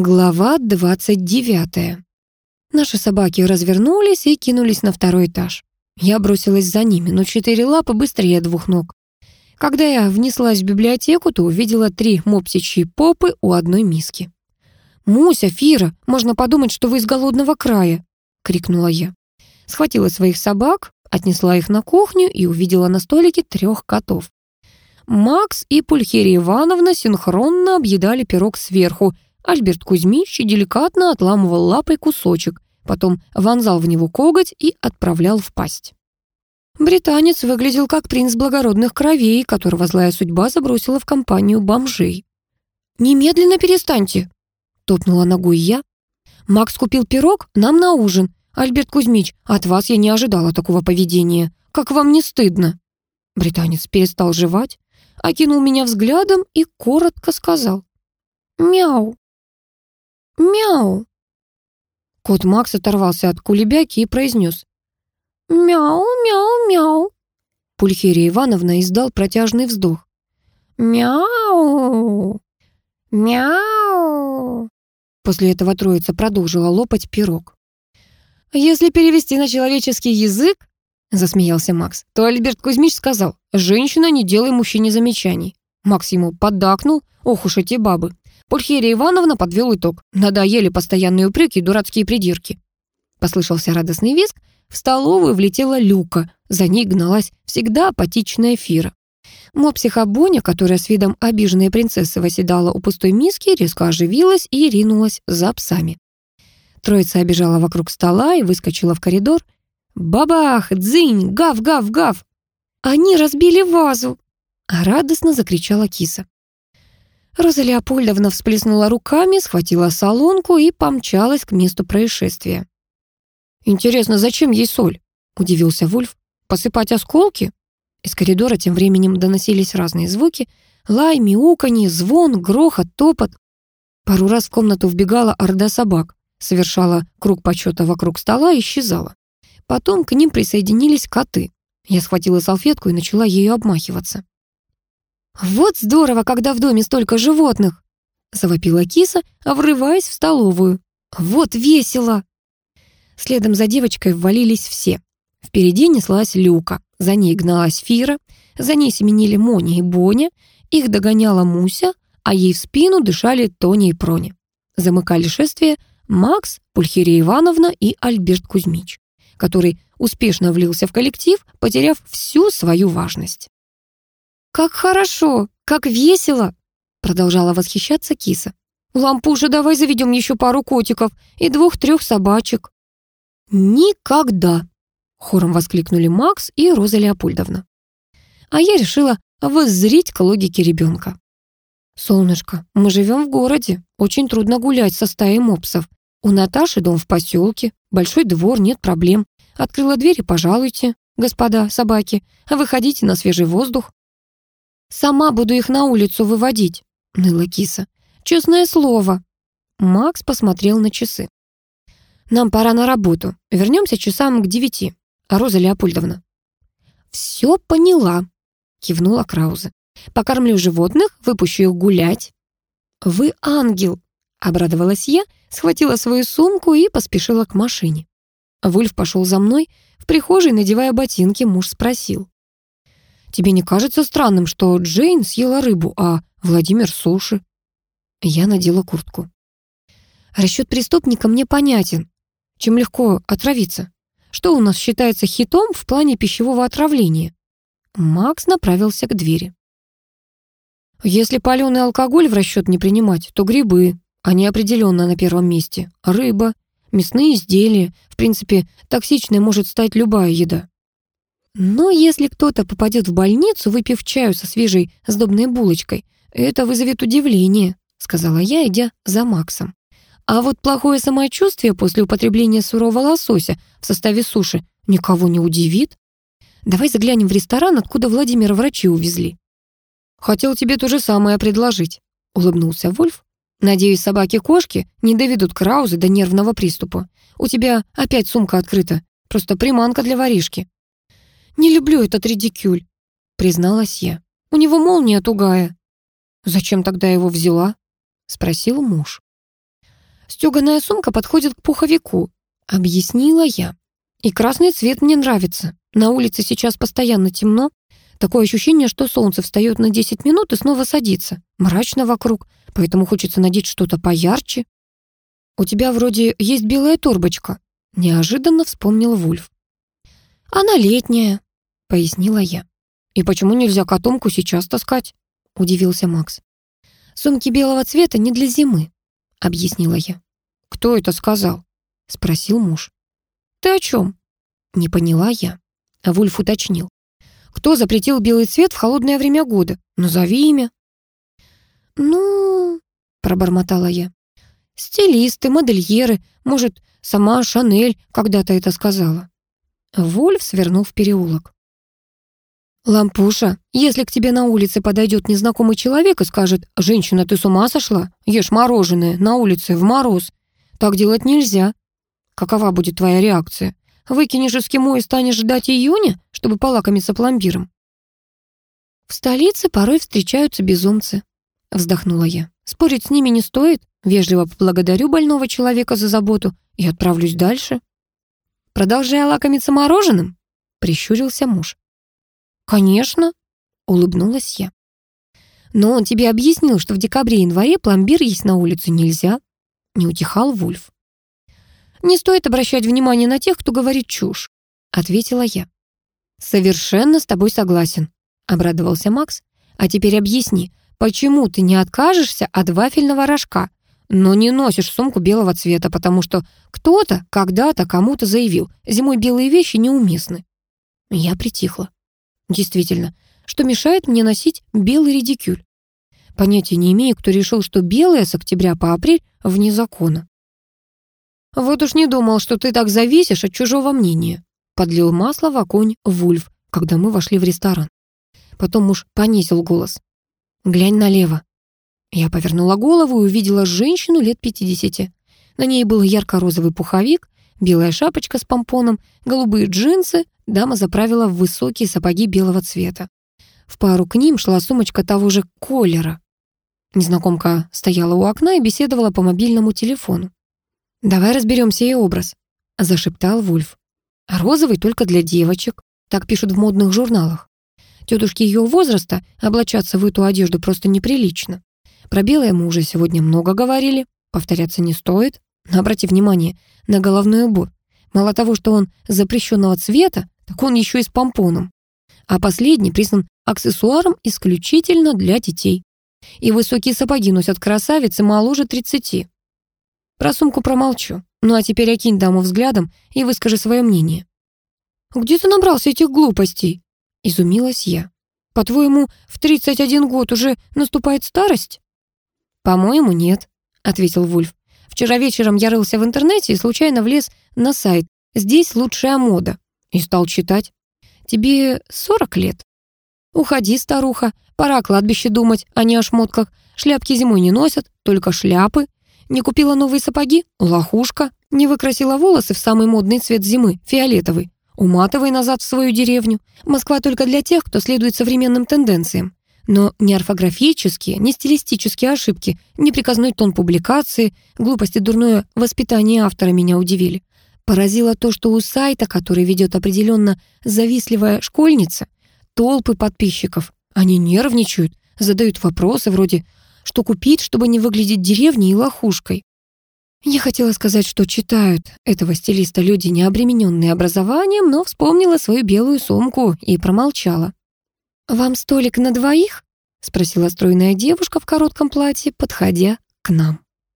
Глава 29. Наши собаки развернулись и кинулись на второй этаж. Я бросилась за ними, но четыре лапы быстрее двух ног. Когда я внеслась в библиотеку, то увидела три мопсичьи попы у одной миски. «Муся, Фира, можно подумать, что вы из голодного края!» — крикнула я. Схватила своих собак, отнесла их на кухню и увидела на столике трех котов. Макс и Пульхерия Ивановна синхронно объедали пирог сверху — Альберт Кузьмич деликатно отламывал лапой кусочек, потом вонзал в него коготь и отправлял в пасть. Британец выглядел как принц благородных кровей, которого злая судьба забросила в компанию бомжей. «Немедленно перестаньте!» — топнула ногой я. «Макс купил пирог нам на ужин. Альберт Кузьмич, от вас я не ожидала такого поведения. Как вам не стыдно?» Британец перестал жевать, окинул меня взглядом и коротко сказал. «Мяу». «Мяу!» Кот Макс оторвался от кулебяки и произнес «Мяу, мяу, мяу!» Пульхерия Ивановна издал протяжный вздох. «Мяу! Мяу!» После этого троица продолжила лопать пирог. «Если перевести на человеческий язык, — засмеялся Макс, — то Альберт Кузьмич сказал, «Женщина, не делай мужчине замечаний». Макс ему поддакнул, ох уж эти бабы. Пульхерия Ивановна подвел итог. Надоели постоянные упреки и дурацкие придирки. Послышался радостный визг. В столовую влетела Люка. За ней гналась всегда апатичная Фира. Мопсиха Боня, которая с видом обиженной принцессы восседала у пустой миски, резко оживилась и ринулась за псами. Троица обежала вокруг стола и выскочила в коридор. «Бабах! Дзынь! Гав, гав, гав!» «Они разбили вазу!» — радостно закричала киса. Роза Леопольдовна всплеснула руками, схватила солонку и помчалась к месту происшествия. «Интересно, зачем ей соль?» — удивился Вульф. «Посыпать осколки?» Из коридора тем временем доносились разные звуки. Лай, мяуканье, звон, грохот, топот. Пару раз в комнату вбегала орда собак, совершала круг почета вокруг стола и исчезала. Потом к ним присоединились коты. Я схватила салфетку и начала ею обмахиваться. «Вот здорово, когда в доме столько животных!» Завопила киса, врываясь в столовую. «Вот весело!» Следом за девочкой ввалились все. Впереди неслась Люка, за ней гналась Фира, за ней семенили Моня и Боня, их догоняла Муся, а ей в спину дышали Тоня и Проня. Замыкали шествие Макс, Пульхерия Ивановна и Альберт Кузьмич, который успешно влился в коллектив, потеряв всю свою важность. «Как хорошо! Как весело!» Продолжала восхищаться киса. «Лампуша, давай заведем еще пару котиков и двух-трех собачек». «Никогда!» Хором воскликнули Макс и Роза Леопольдовна. А я решила воззрить к логике ребенка. «Солнышко, мы живем в городе. Очень трудно гулять со стаей мопсов. У Наташи дом в поселке, большой двор, нет проблем. Открыла дверь и пожалуйте, господа собаки, выходите на свежий воздух. «Сама буду их на улицу выводить», — ныла киса. «Честное слово». Макс посмотрел на часы. «Нам пора на работу. Вернемся часам к девяти. Роза Леопольдовна?» «Все поняла», — кивнула Краузе. «Покормлю животных, выпущу их гулять». «Вы ангел», — обрадовалась я, схватила свою сумку и поспешила к машине. Вульф пошел за мной. В прихожей, надевая ботинки, муж спросил. Тебе не кажется странным, что Джейн съела рыбу, а Владимир суши?» Я надела куртку. Расчет преступника мне понятен. Чем легко отравиться? Что у нас считается хитом в плане пищевого отравления? Макс направился к двери. Если паленый алкоголь в расчет не принимать, то грибы, они определенно на первом месте. Рыба, мясные изделия. В принципе, токсичной может стать любая еда. Но если кто-то попадет в больницу, выпив чаю со свежей сдобной булочкой, это вызовет удивление, сказала я, идя за Максом. А вот плохое самочувствие после употребления сурового лосося в составе суши никого не удивит. Давай заглянем в ресторан, откуда Владимира врачи увезли. Хотел тебе то же самое предложить, улыбнулся Вольф. Надеюсь, собаки-кошки не доведут Краузы до нервного приступа. У тебя опять сумка открыта. Просто приманка для воришки. «Не люблю этот редикюль», — призналась я. «У него молния тугая». «Зачем тогда его взяла?» — спросил муж. Стёганая сумка подходит к пуховику, объяснила я. И красный цвет мне нравится. На улице сейчас постоянно темно. Такое ощущение, что солнце встает на 10 минут и снова садится. Мрачно вокруг, поэтому хочется надеть что-то поярче. «У тебя вроде есть белая торбочка», — неожиданно вспомнил Вульф. «Она летняя», — пояснила я. «И почему нельзя котомку сейчас таскать?» — удивился Макс. «Сумки белого цвета не для зимы», — объяснила я. «Кто это сказал?» — спросил муж. «Ты о чем?» — не поняла я. А Вульф уточнил. «Кто запретил белый цвет в холодное время года? Назови имя». «Ну...» — пробормотала я. Стилисты, модельеры, может, сама Шанель когда-то это сказала. Вольф свернул в переулок. «Лампуша, если к тебе на улице подойдет незнакомый человек и скажет, «Женщина, ты с ума сошла? Ешь мороженое на улице в мороз. Так делать нельзя». Какова будет твоя реакция? Выкинешь эскимо и станешь ждать июня, чтобы полакомиться пломбиром?» «В столице порой встречаются безумцы», — вздохнула я. «Спорить с ними не стоит. Вежливо поблагодарю больного человека за заботу и отправлюсь дальше. Продолжая лакомиться мороженым, прищурился муж. Конечно, улыбнулась я. Но он тебе объяснил, что в декабре-январе пломбир есть на улице нельзя. Не утихал Вульф. Не стоит обращать внимание на тех, кто говорит чушь, ответила я. Совершенно с тобой согласен, обрадовался Макс. А теперь объясни, почему ты не откажешься от вафельного рожка? но не носишь сумку белого цвета, потому что кто-то когда-то кому-то заявил, зимой белые вещи неуместны. Я притихла. Действительно, что мешает мне носить белый редикюль? Понятия не имею, кто решил, что белое с октября по апрель вне закона. «Вот уж не думал, что ты так зависишь от чужого мнения», подлил масло в огонь Вульф, когда мы вошли в ресторан. Потом муж понизил голос. «Глянь налево. Я повернула голову и увидела женщину лет 50. На ней был ярко-розовый пуховик, белая шапочка с помпоном, голубые джинсы, дама заправила в высокие сапоги белого цвета. В пару к ним шла сумочка того же колера. Незнакомка стояла у окна и беседовала по мобильному телефону. «Давай разберемся и образ», — зашептал Вульф. «Розовый только для девочек», так пишут в модных журналах. Тетушки ее возраста облачаться в эту одежду просто неприлично. Про белое мы уже сегодня много говорили, повторяться не стоит. Но обрати внимание на головной убор. Мало того, что он запрещенного цвета, так он еще и с помпоном. А последний признан аксессуаром исключительно для детей. И высокие сапоги носят красавицы моложе 30. Про сумку промолчу. Ну а теперь окинь даму взглядом и выскажи свое мнение. «Где ты набрался этих глупостей?» — изумилась я. «По-твоему, в 31 год уже наступает старость?» «По-моему, нет», — ответил Вульф. «Вчера вечером я рылся в интернете и случайно влез на сайт «Здесь лучшая мода» и стал читать. Тебе сорок лет? Уходи, старуха, пора о кладбище думать, а не о шмотках. Шляпки зимой не носят, только шляпы. Не купила новые сапоги? Лохушка. Не выкрасила волосы в самый модный цвет зимы, фиолетовый. Уматывай назад в свою деревню. Москва только для тех, кто следует современным тенденциям. Но ни орфографические, ни стилистические ошибки, ни приказной тон публикации, глупости дурное воспитание автора меня удивили. Поразило то, что у сайта, который ведет определенно завистливая школьница, толпы подписчиков. Они нервничают, задают вопросы вроде «что купить, чтобы не выглядеть деревней и лохушкой?». Я хотела сказать, что читают этого стилиста люди, не обремененные образованием, но вспомнила свою белую сумку и промолчала. «Вам столик на двоих?» — спросила стройная девушка в коротком платье, подходя к нам.